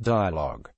Dialogue.